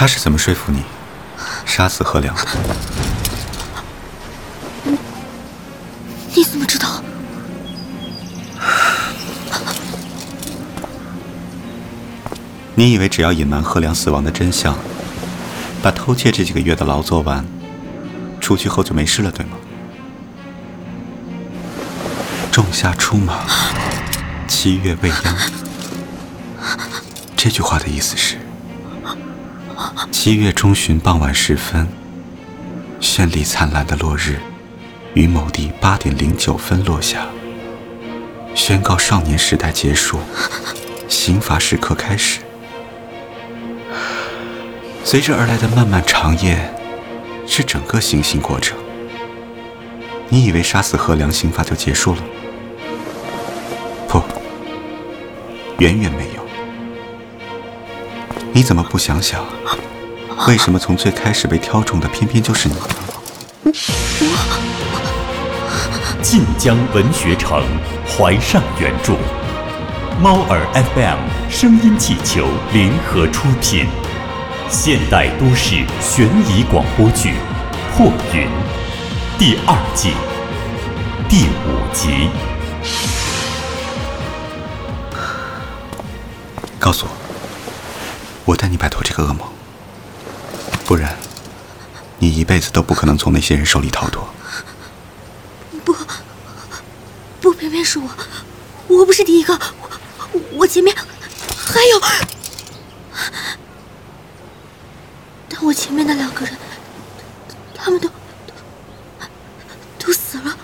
他是怎么说服你杀死贺良的？你怎么知道？你以为只要隐瞒贺良死亡的真相，把偷窃这几个月的牢做完，出去后就没事了，对吗？仲夏出马，七月未央。这句话的意思是：七月中旬傍晚时分，绚丽灿烂的落日于某地八点零九分落下，宣告少年时代结束，刑罚时刻开始。随之而来的漫漫长夜，是整个行刑过程。你以为杀死何良，刑罚就结束了？不，远远没有。你怎么不想想，为什么从最开始被挑中的偏偏就是你？晋江文学城，淮上原著，猫耳 FM 声音气球联合出品，现代都市悬疑广播剧《破云》第二季第五集。告诉我，我带你摆脱这个噩梦，不然你一辈子都不可能从那些人手里逃脱。不，不，偏偏是我，我不是第一个，我我前面还有，但我前面那两个人，他们都都都死了。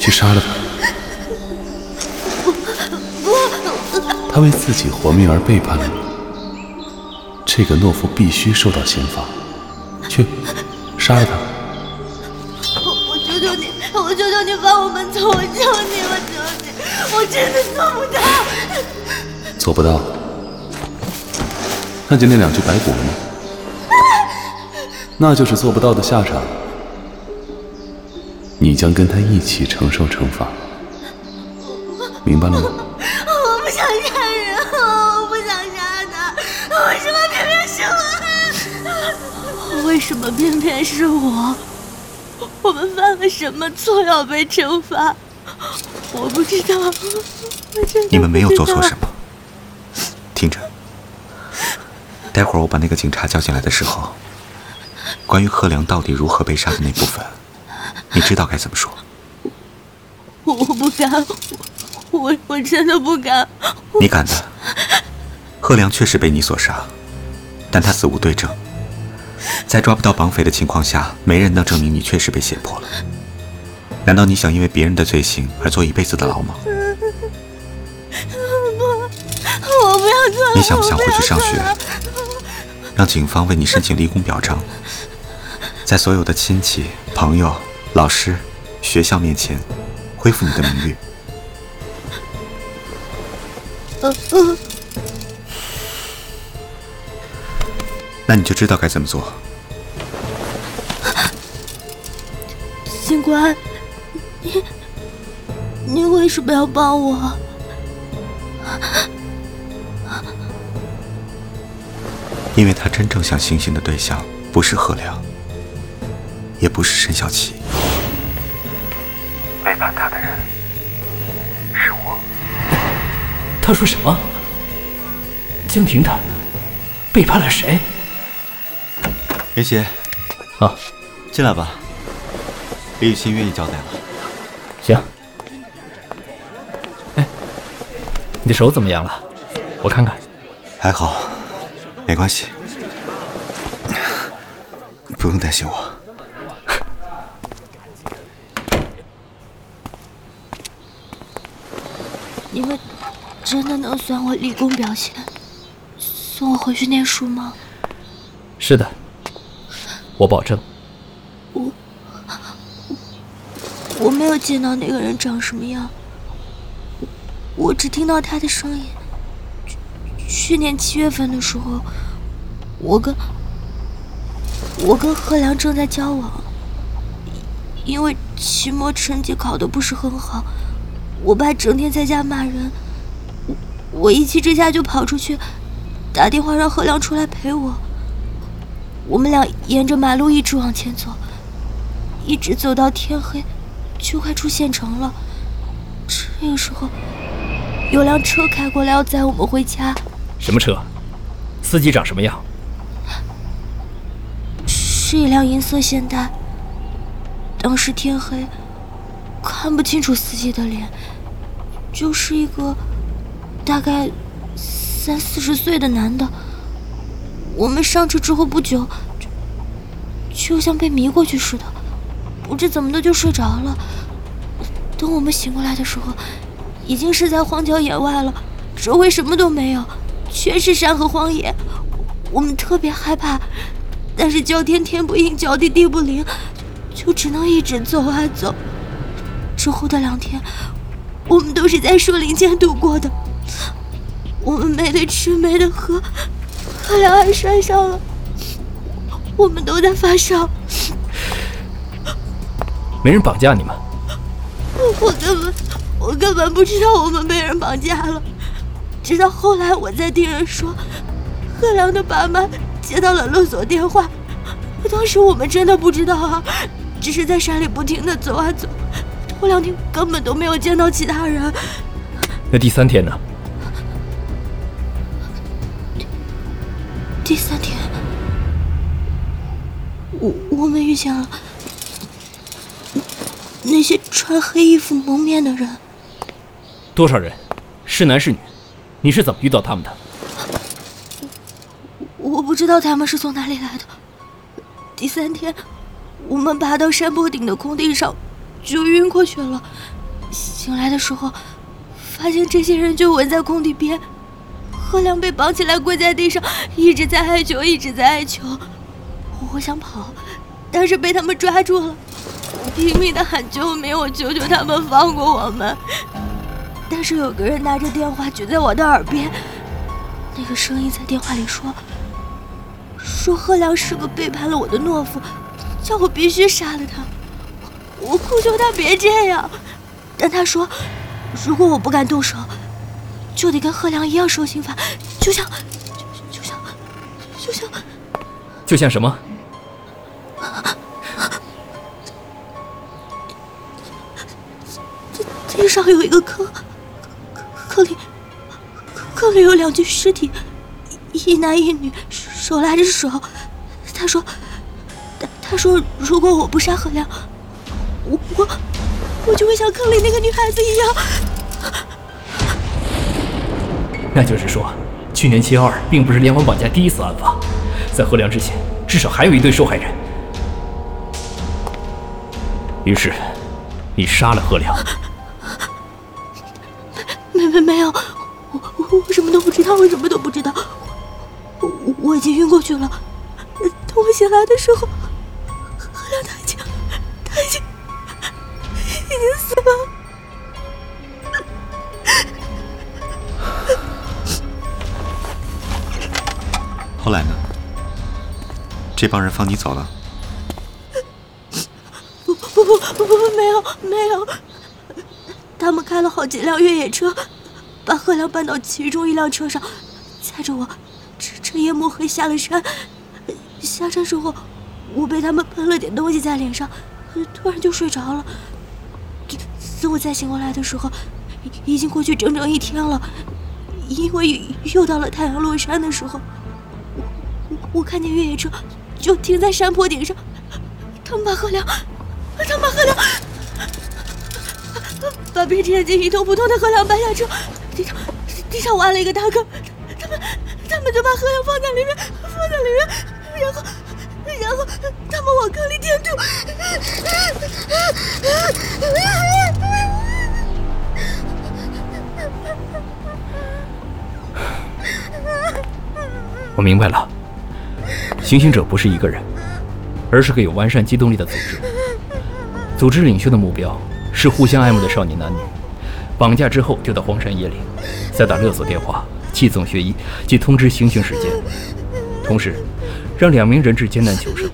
去杀了他。他为自己活命而背叛了你，这个懦夫必须受到刑罚。去，杀了他！我我求求你，我求求你放我们走，我求你，我求你，我真的做不到。做不到？看见那两具白骨了吗？那就是做不到的下场。你将跟他一起承受惩罚，明白了吗？为什么偏偏是我？我们犯了什么错要被惩罚？我不知道，我真的你们没有做错什么。听着，待会儿我把那个警察叫进来的时候，关于贺良到底如何被杀的那部分，你知道该怎么说。我我不敢，我我我真的不敢。你敢的。贺良确实被你所杀，但他死无对证，在抓不到绑匪的情况下，没人能证明你确实被胁迫了。难道你想因为别人的罪行而坐一辈子的牢吗？我不要做了。你想不想回去上学让警方为你申请立功表彰，在所有的亲戚、朋友、老师、学校面前恢复你的名誉。那你就知道该怎么做。警官，你你为什么要帮我？因为他真正想行刑的对象不是贺良，也不是沈小琪，背叛他的人是我。他说什么？江婷他背叛了谁？云邪，啊，进来吧。李雨欣愿意交代了。行。哎，你的手怎么样了？我看看。还好，没关系，不用担心我。你们真的能算我立功表现，送我回去念书吗？是的，我保证。我我没有见到那个人长什么样，我只听到他的声音。去年七月份的时候，我跟我跟贺良正在交往，因为期末成绩考得不是很好，我爸整天在家骂人，我我一气之下就跑出去，打电话让贺良出来陪我。我们俩沿着马路一直往前走，一直走到天黑，就快出县城了。这个时候，有辆车开过来要载我们回家。什么车？司机长什么样？是一辆银色现代。当时天黑，看不清楚司机的脸，就是一个大概三四十岁的男的。我们上车之后不久，就就像被迷过去似的，不知怎么的就睡着了。等我们醒过来的时候，已经是在荒郊野外了，周围什么都没有，全是山和荒野。我们特别害怕，但是叫天天不应，叫地地不灵。就只能一直走啊走。之后的两天，我们都是在树林间度过的。我们没得吃，没得喝，贺良还摔伤了，我们都在发烧。没人绑架你们？我根本，我根本不知道我们被人绑架了。直到后来，我在听人说，贺良的爸妈接到了勒索电话。当时我们真的不知道啊。只是在山里不停的走啊走，头两天根本都没有见到其他人。那第三天呢？第三天，我我们遇见了那些穿黑衣服蒙面的人。多少人？是男是女？你是怎么遇到他们的？我不知道他们是从哪里来的。第三天。我们爬到山坡顶的空地上，就晕过去了。醒来的时候，发现这些人就围在空地边。贺良被绑起来跪在地上，一直在哀求，一直在哀求。我想跑，但是被他们抓住了。我拼命的喊救命，我求求他们放过我们。但是有个人拿着电话举在我的耳边，那个声音在电话里说：“说贺良是个背叛了我的懦夫。”叫我必须杀了他，我哭求他别这样，但他说，如果我不敢动手，就得跟贺良一样受刑罚，就像，就像，就像，就像什么？地上有一个坑，坑里，坑里有两具尸体，一男一女，手拉着手。他说。他说：“如果我不杀何良，我我我就会像坑里那个女孩子一样。”那就是说，去年七幺二并不是连环绑架第一次案发，在何良之前，至少还有一对受害人。于是，你杀了何良？没没没有，我我什么都不知道，我什么都不知道。我我已经晕过去了。等我醒来的时候。这帮人放你走了？不不不不不，没有没有。他们开了好几辆越野车，把贺良搬到其中一辆车上，载着我，趁趁夜幕黑下了山。下山之后。我被他们喷了点东西在脸上，突然就睡着了。等我再醒过来的时候，已经过去整整一天了。因为又到了太阳落山的时候，我我看见越野车就停在山坡顶上，他们把贺亮，他们把贺亮，把闭着眼睛一动不动的贺亮搬下车，地上地上挖了一个大坑，他们他们就把贺亮放在里面，放在里面，然后。然后他们往坑里填土。我明白了，行刑者不是一个人，而是个有完善机动力的组织。组织领袖的目标是互相爱慕的少年男女，绑架之后丢到荒山野岭，再打勒索电话、寄送血衣及通知行刑时间，同时。让两名人质艰难求生，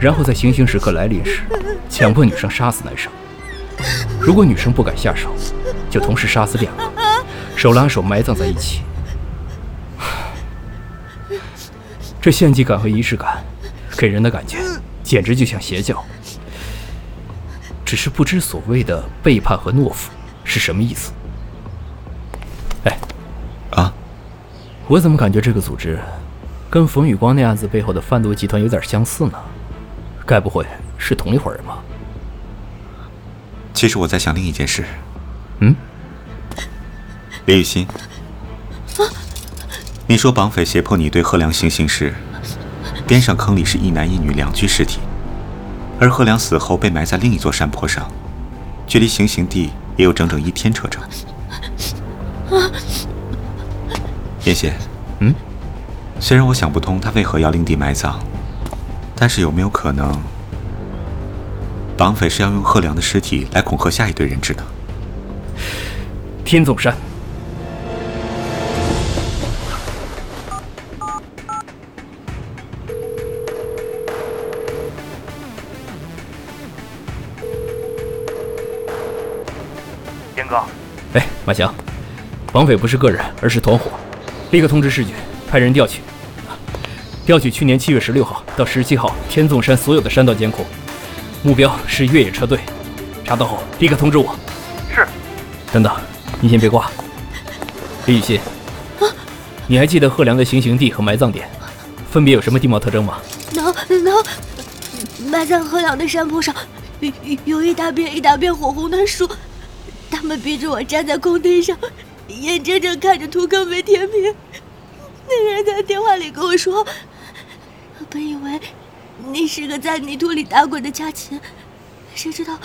然后在行刑时刻来临时，强迫女生杀死男生。如果女生不敢下手，就同时杀死两个，手拉手埋葬在一起。这献祭感和仪式感，给人的感觉简直就像邪教。只是不知所谓的背叛和懦夫是什么意思。哎，啊，我怎么感觉这个组织跟冯宇光那案子背后的贩毒集团有点相似呢？该不会是同一伙人吧？其实我在想另一件事。嗯，李雨欣，你说绑匪胁迫你对贺良行刑时，边上坑里是一男一女两具尸体，而贺良死后被埋在另一座山坡上，距离行刑地也有整整一天车程。叶贤，嗯，虽然我想不通他为何要另地埋葬，但是有没有可能，绑匪是要用贺良的尸体来恐吓下一队人质的？天纵山。马翔，绑匪不是个人，而是团伙，立刻通知市局，派人调取，调取去年七月十六号到十七号天纵山所有的山道监控，目标是越野车队，查到后立刻通知我。是。等等，你先别挂。李雨欣，啊你还记得贺良的行刑地和埋葬点分别有什么地貌特征吗？能能，埋葬贺良的山坡上有有一大片一大片火红的树，他们逼着我站在空地上，眼睁睁看着土坑被填平。那个人在电话里跟我说，本以为你是个在泥土里打滚的家禽，谁知道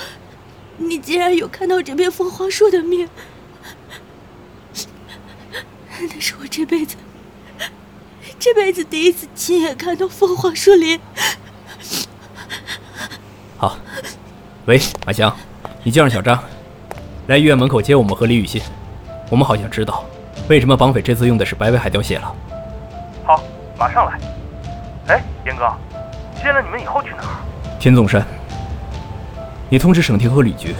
你竟然有看到这片凤凰树的命。那是我这辈子这辈子第一次亲眼看到凤凰树林。好，喂，马翔，你叫上小张，来医院门口接我们和李雨欣。我们好像知道为什么绑匪这次用的是白尾海雕血了。好，马上来。哎，严哥，接了你们以后去哪儿？天纵山。你通知省厅和旅局，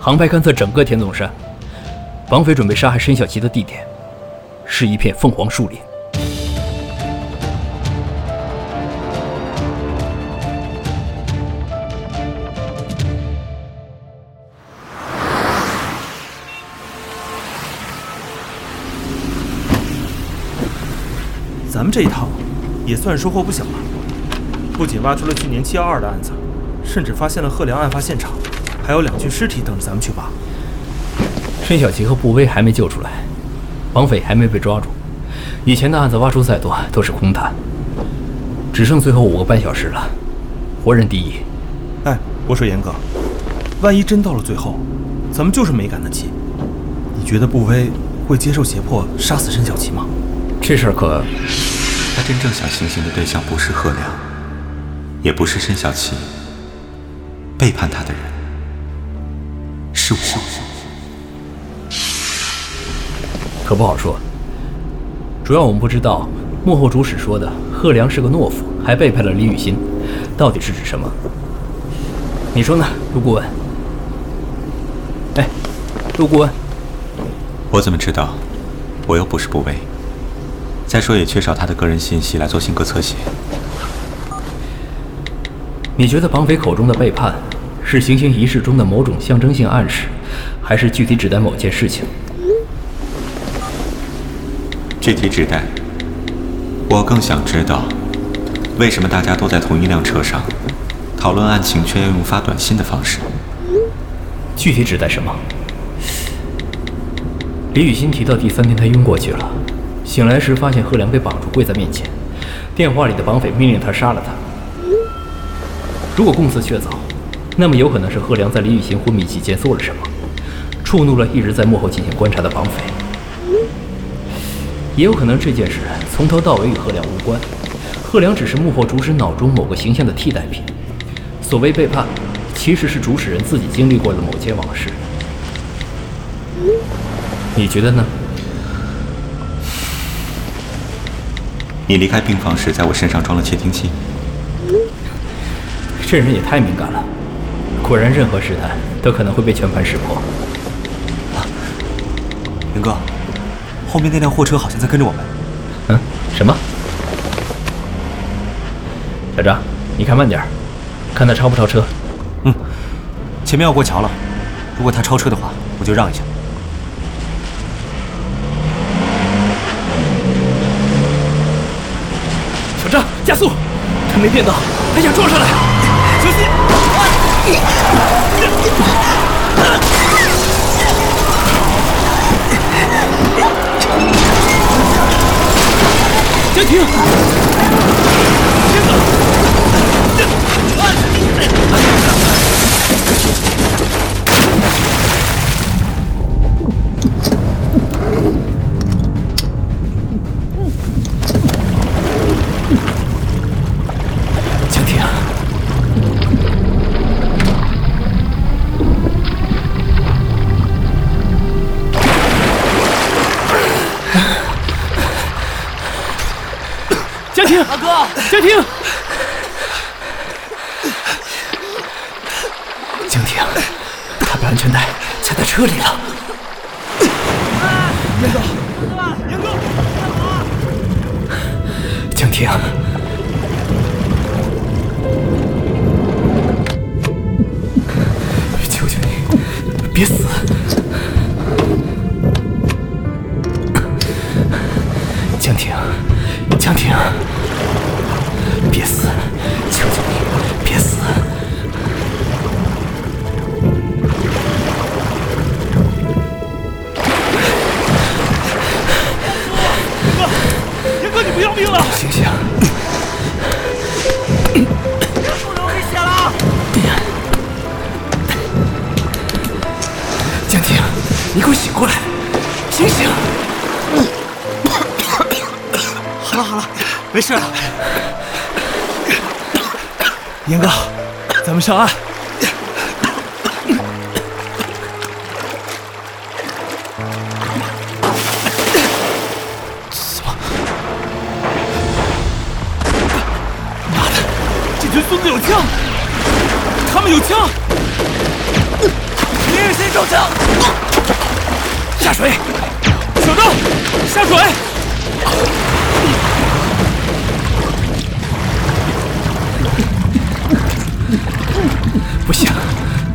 航拍勘测整个天纵山，绑匪准备杀害申小琪的地点。是一片凤凰树林。咱们这一趟也算收获不小了，不仅挖出了去年七幺二的案子，甚至发现了贺良案发现场，还有两具尸体等着咱们去挖。申小琪和步威还没救出来。绑匪还没被抓住，以前的案子挖出再多都是空谈。只剩最后五个半小时了，活人第一。哎，我说严哥，万一真到了最后，咱们就是没赶得及，你觉得步威会接受胁迫杀死申小琪吗？这事儿可……他真正想行刑的对象不是贺良，也不是申小琪，背叛他的人是我。可不好说，主要我们不知道幕后主使说的贺良是个懦夫，还背叛了李雨欣，到底是指什么？你说呢，陆顾问？哎，陆顾问，我怎么知道？我又不是部威。再说也缺少他的个人信息来做性格侧写。你觉得绑匪口中的背叛，是行刑仪式中的某种象征性暗示，还是具体指代某件事情？具体指代，我更想知道，为什么大家都在同一辆车上讨论案情，却要用发短信的方式？具体指代什么？李雨欣提到第三天她晕过去了，醒来时发现贺良被绑住跪在面前，电话里的绑匪命令他杀了他。如果供词确凿，那么有可能是贺良在李雨欣昏迷期间做了什么，触怒了一直在幕后进行观察的绑匪。也有可能这件事从头到尾与贺良无关，贺良只是幕后主使脑中某个形象的替代品。所谓背叛，其实是主使人自己经历过的某件往事。你觉得呢？你离开病房时，在我身上装了窃听器。这人也太敏感了，果然任何试探都可能会被全盘识破。云哥。后面那辆货车好像在跟着我们。嗯，什么？小张，你开慢点，看他超不超车。嗯，前面要过桥了，如果他超车的话，我就让一下。小张，加速！他没变道，还想撞上来，小心！暂停！江婷，江婷，他把安全带卡在车里了。严哥，严哥，江婷，求求你，别死！江婷，江婷。了？醒醒！不能危险了！江婷，你给我醒过来！醒醒！好了好了，没事了。严哥，咱们上岸。这孙子有枪！他们有枪！你也先上枪！下水！小张，下水！不行，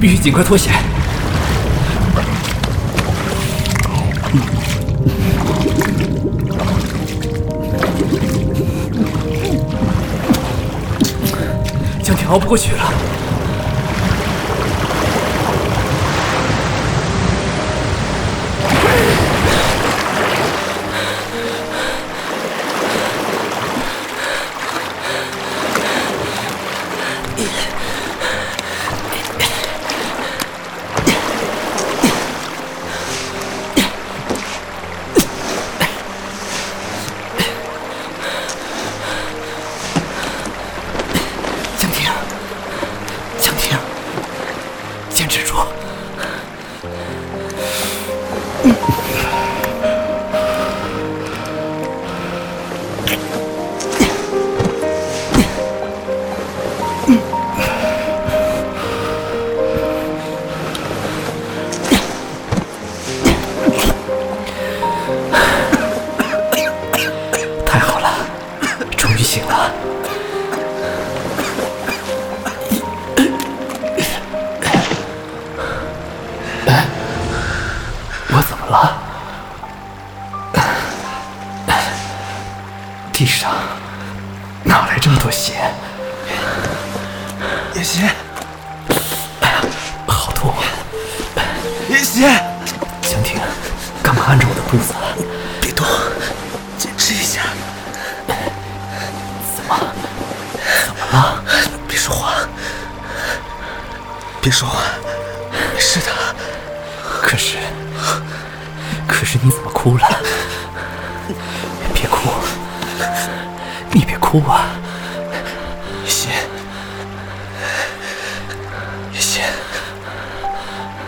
必须尽快脱险。熬不过去了。别说话，没事的。可是，可是你怎么哭了？别哭。你别哭啊，叶欣，叶欣，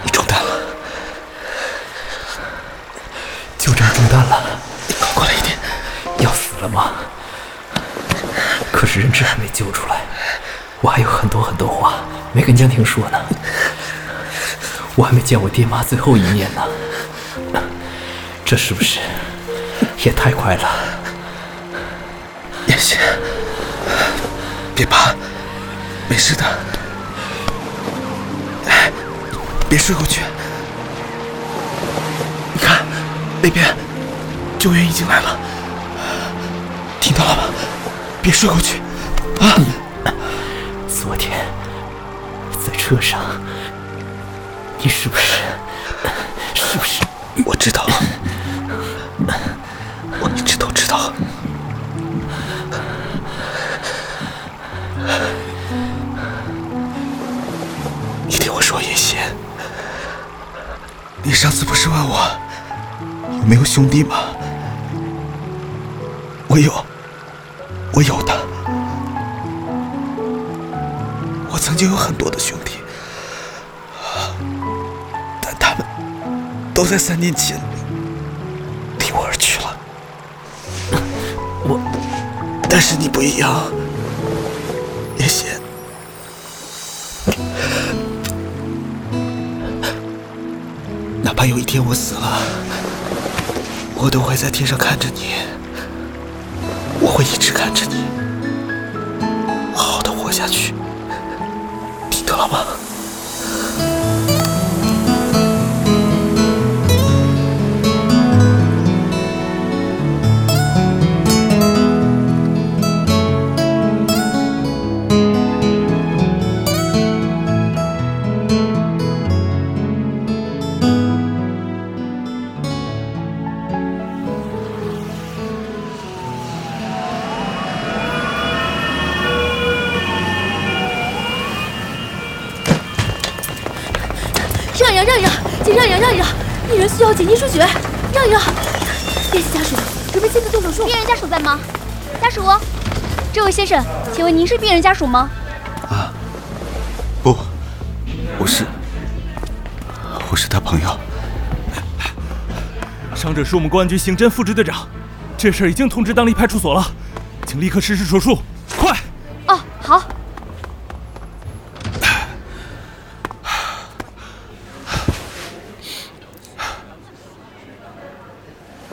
你中弹了，就这样中弹了。你靠过来一点，要死了吗？可是人质还没救出来，我还有很多很多话没跟江婷说呢。我还没见我爹妈最后一面呢，这是不是也太快了。妍希，别怕，没事的。别睡过去。你看，那边救援已经来了，听到了吗？别睡过去，啊！昨天在车上，你是不是？是不是？我知道，我一直都知道。你听我说，叶心，你上次不是问我有没有兄弟吗？我有，我有的。我曾经有很多的兄弟都在三年前离我而去了。我，但是你不一样，叶心。哪怕有一天我死了，我都会在天上看着你，我会一直看着你，好好的活下去，听到了吗？紧急输血，让一让。联系家属，准备亲自动手术。病人家属在吗？家属，这位先生，请问您是病人家属吗？啊，不，我是，我是他朋友。伤者是我们公安局刑侦副支队长，这事儿已经通知当地派出所了，请立刻实施手术，快！哦，好。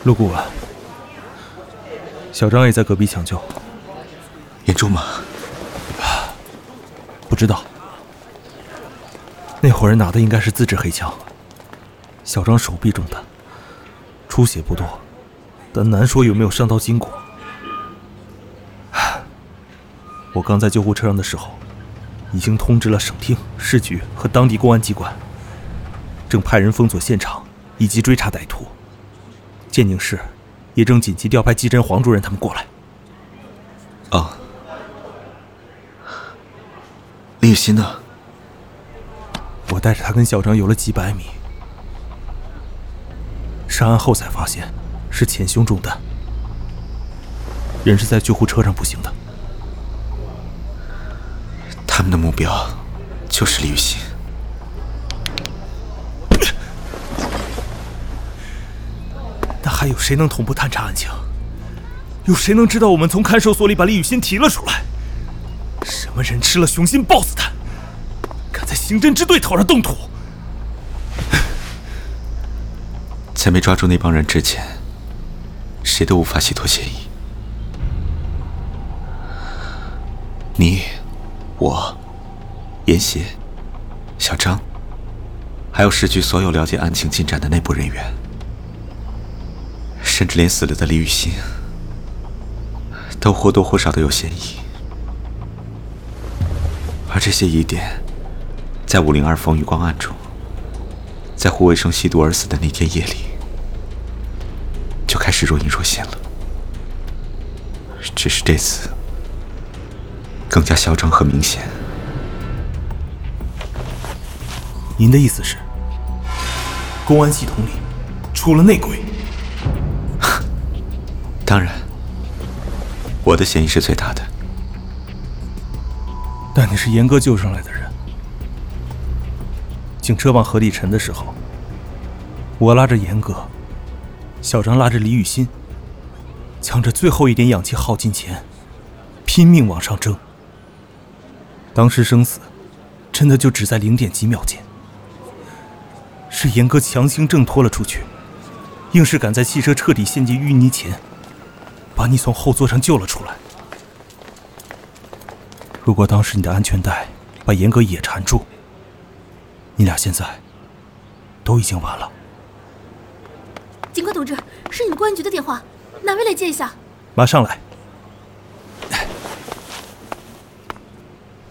陆顾问，小张也在隔壁抢救，严重吗？不知道。那伙人拿的应该是自制黑枪，小张手臂中弹，出血不多，但难说有没有伤到筋骨。我刚在救护车上的时候，已经通知了省厅、市局和当地公安机关，正派人封锁现场以及追查歹徒。建宁市也正紧急调派季真黄主任他们过来。啊，李雨欣呢？我带着他跟小张游了几百米，上岸后才发现是前胸中弹，人是在救护车上不行的。他们的目标就是李雨欣。那有谁能同步探查案情？有谁能知道我们从看守所里把李雨欣提了出来？什么人吃了雄心豹子胆，敢在刑侦支队头上动土？在没抓住那帮人之前，谁都无法洗脱嫌疑。你、我、严邪、小张，还有市局所有了解案情进展的内部人员。甚至连死了的李雨欣，都或多或少的有嫌疑，而这些疑点，在五零二风雨光案中，在胡卫生吸毒而死的那天夜里，就开始若隐若现了。只是这次，更加嚣张和明显。您的意思是，公安系统里出了内鬼？当然，我的嫌疑是最大的。但你是严哥救上来的人，警车往河里沉的时候，我拉着严哥，小张拉着李雨欣，抢着最后一点氧气耗尽前，拼命往上争。当时生死，真的就只在零点几秒间，是严哥强行挣脱了出去，硬是赶在汽车彻底陷进淤泥前，把你从后座上救了出来。如果当时你的安全带把严格也缠住，你俩现在都已经完了。警官同志，是你们公安局的电话，哪位来接一下？马上来。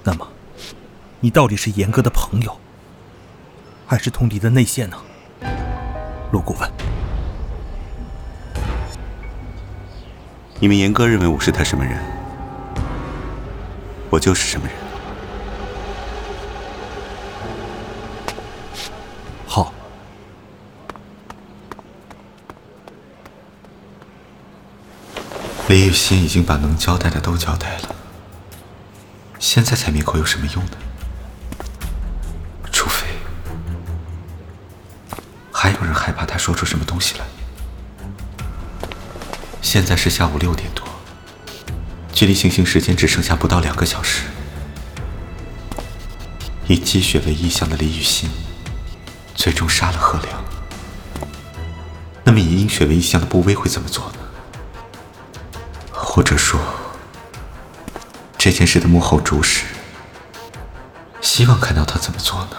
那么，你到底是严哥的朋友，还是通敌的内线呢？陆顾问，你们严哥认为我是他什么人，我就是什么人。好，李雨欣已经把能交代的都交代了，现在才灭口有什么用呢？除非还有人害怕他说出什么东西来。现在是下午六点多，距离行刑时间只剩下不到两个小时。以积雪为意向的李雨欣，最终杀了贺良。那么以阴雪为意向的步威会怎么做呢？或者说，这件事的幕后主使，希望看到他怎么做呢？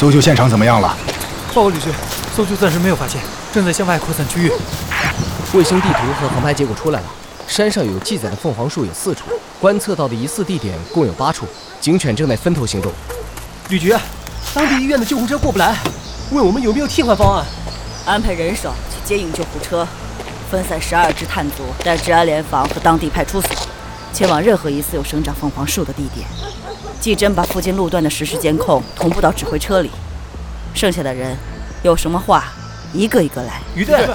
搜救现场怎么样了？报告吕局，搜救暂时没有发现，正在向外扩散区域。卫星地图和航拍结果出来了，山上有记载的凤凰树有四处，观测到的疑似地点共有八处，警犬正在分头行动。吕局，当地医院的救护车过不来，问我们有没有替换方案？安排人手去接应救护车，分散十二支探组，带治安联防和当地派出所，前往任何一次有生长凤凰树的地点。季真把附近路段的实时监控同步到指挥车里，剩下的人有什么话，一个一个来。于队，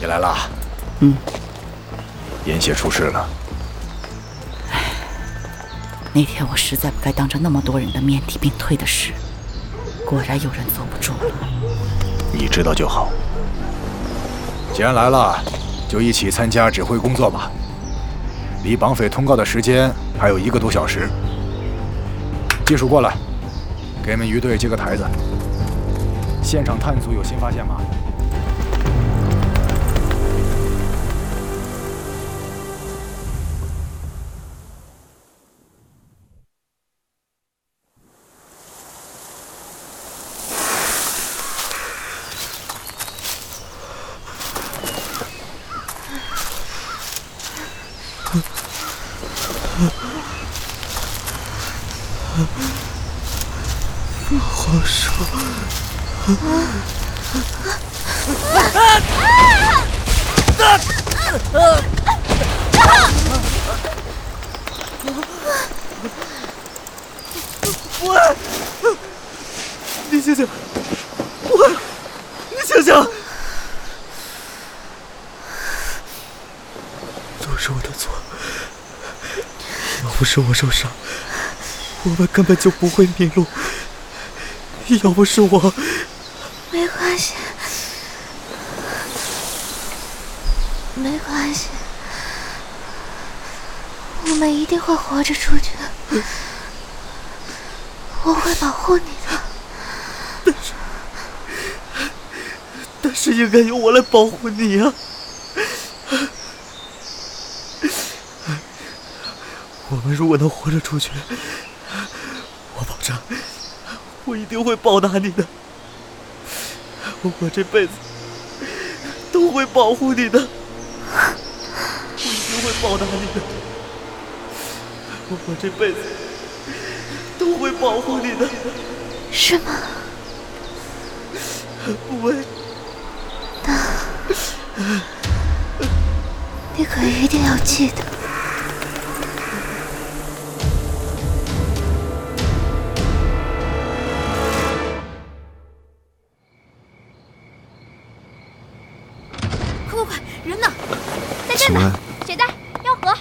你来了。嗯，严谢出事了。唉，那天我实在不该当着那么多人的面提病退的事，果然有人坐不住了。你知道就好。既然来了，就一起参加指挥工作吧。离绑匪通告的时间还有一个多小时。技术过来，给你们余队接个台子。现场探组有新发现吗？是我的错，要不是我受伤，我们根本就不会迷路。要不是我，没关系，没关系，我们一定会活着出去的。我会保护你的。但是，但是应该由我来保护你啊！们如果能活着出去，我保证。我一定会报答你的，我这辈子都会保护你的，我一定会报答你的，我这辈子都会保护你的。是吗？不会。那，你可一定要记得。请问，血袋、药盒。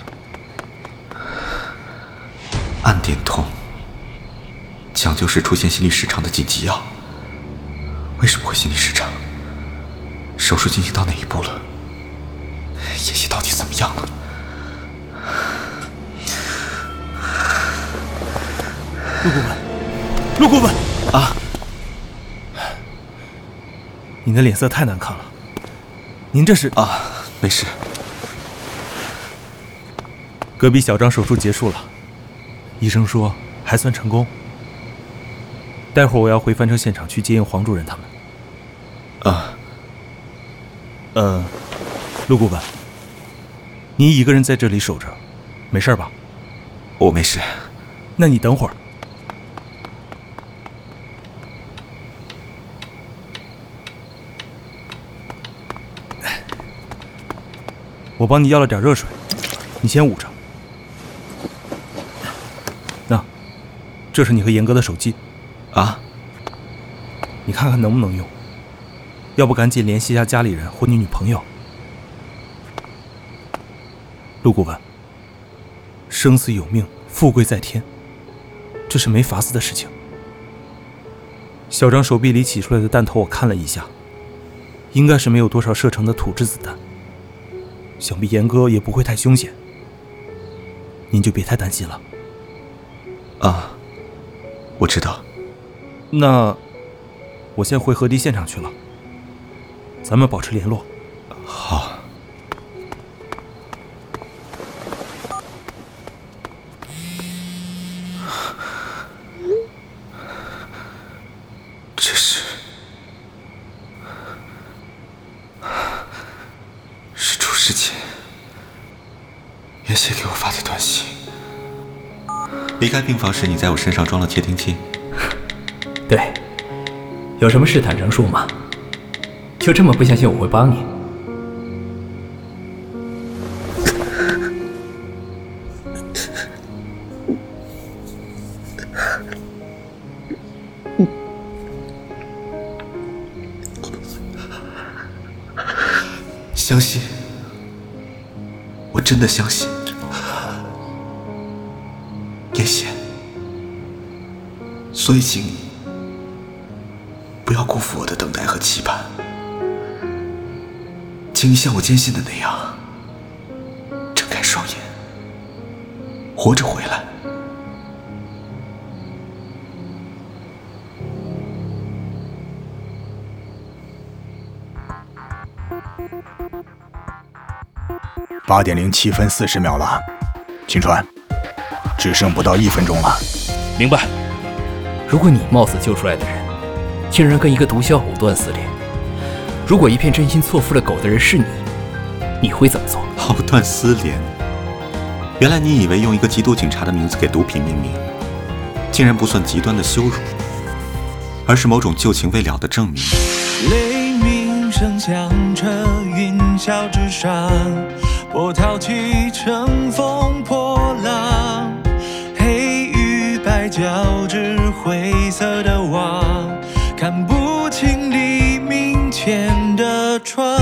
按点痛，讲究时出现心律失常的紧急药。为什么会心律失常？手术进行到哪一步了？叶希到底怎么样了？陆顾问，陆顾问啊！您的脸色太难看了，您这是啊？没事。隔壁小张手术结束了，医生说还算成功。待会儿我要回翻车现场去接应黄主任他们。啊。呃，陆顾问，你一个人在这里守着，没事吧？我没事。那你等会儿。我帮你要了点热水，你先捂着。这是你和严哥的手机。啊？你看看能不能用？要不赶紧联系一下家里人或你女朋友。陆顾问，生死有命，富贵在天，这是没法子的事情。小张手臂里挤出来的弹头我看了一下，应该是没有多少射程的土制子弹，想必严哥也不会太凶险。您就别太担心了。啊，我知道。那，我先回河堤现场去了。咱们保持联络。好。这是是出事前袁谢给我发的短信。离开病房时，你在我身上装了窃听器。对，有什么事坦诚说嘛。就这么不相信我会帮你？相信，我真的相信，所以请你不要辜负我的等待和期盼。请你像我坚信的那样，睁开双眼，活着回来。八点零七分四十秒了，秦川，只剩不到一分钟了。明白。如果你冒死救出来的人，竟然跟一个毒枭藕断丝连。如果一片真心错付了狗的人是你，你会怎么做？藕断丝连。原来你以为用一个缉毒警察的名字给毒品命名，竟然不算极端的羞辱，而是某种旧情未了的证明。雷鸣声响彻云霄之上，波涛起，乘风破浪，交织，灰色的网，看不清黎明前的窗，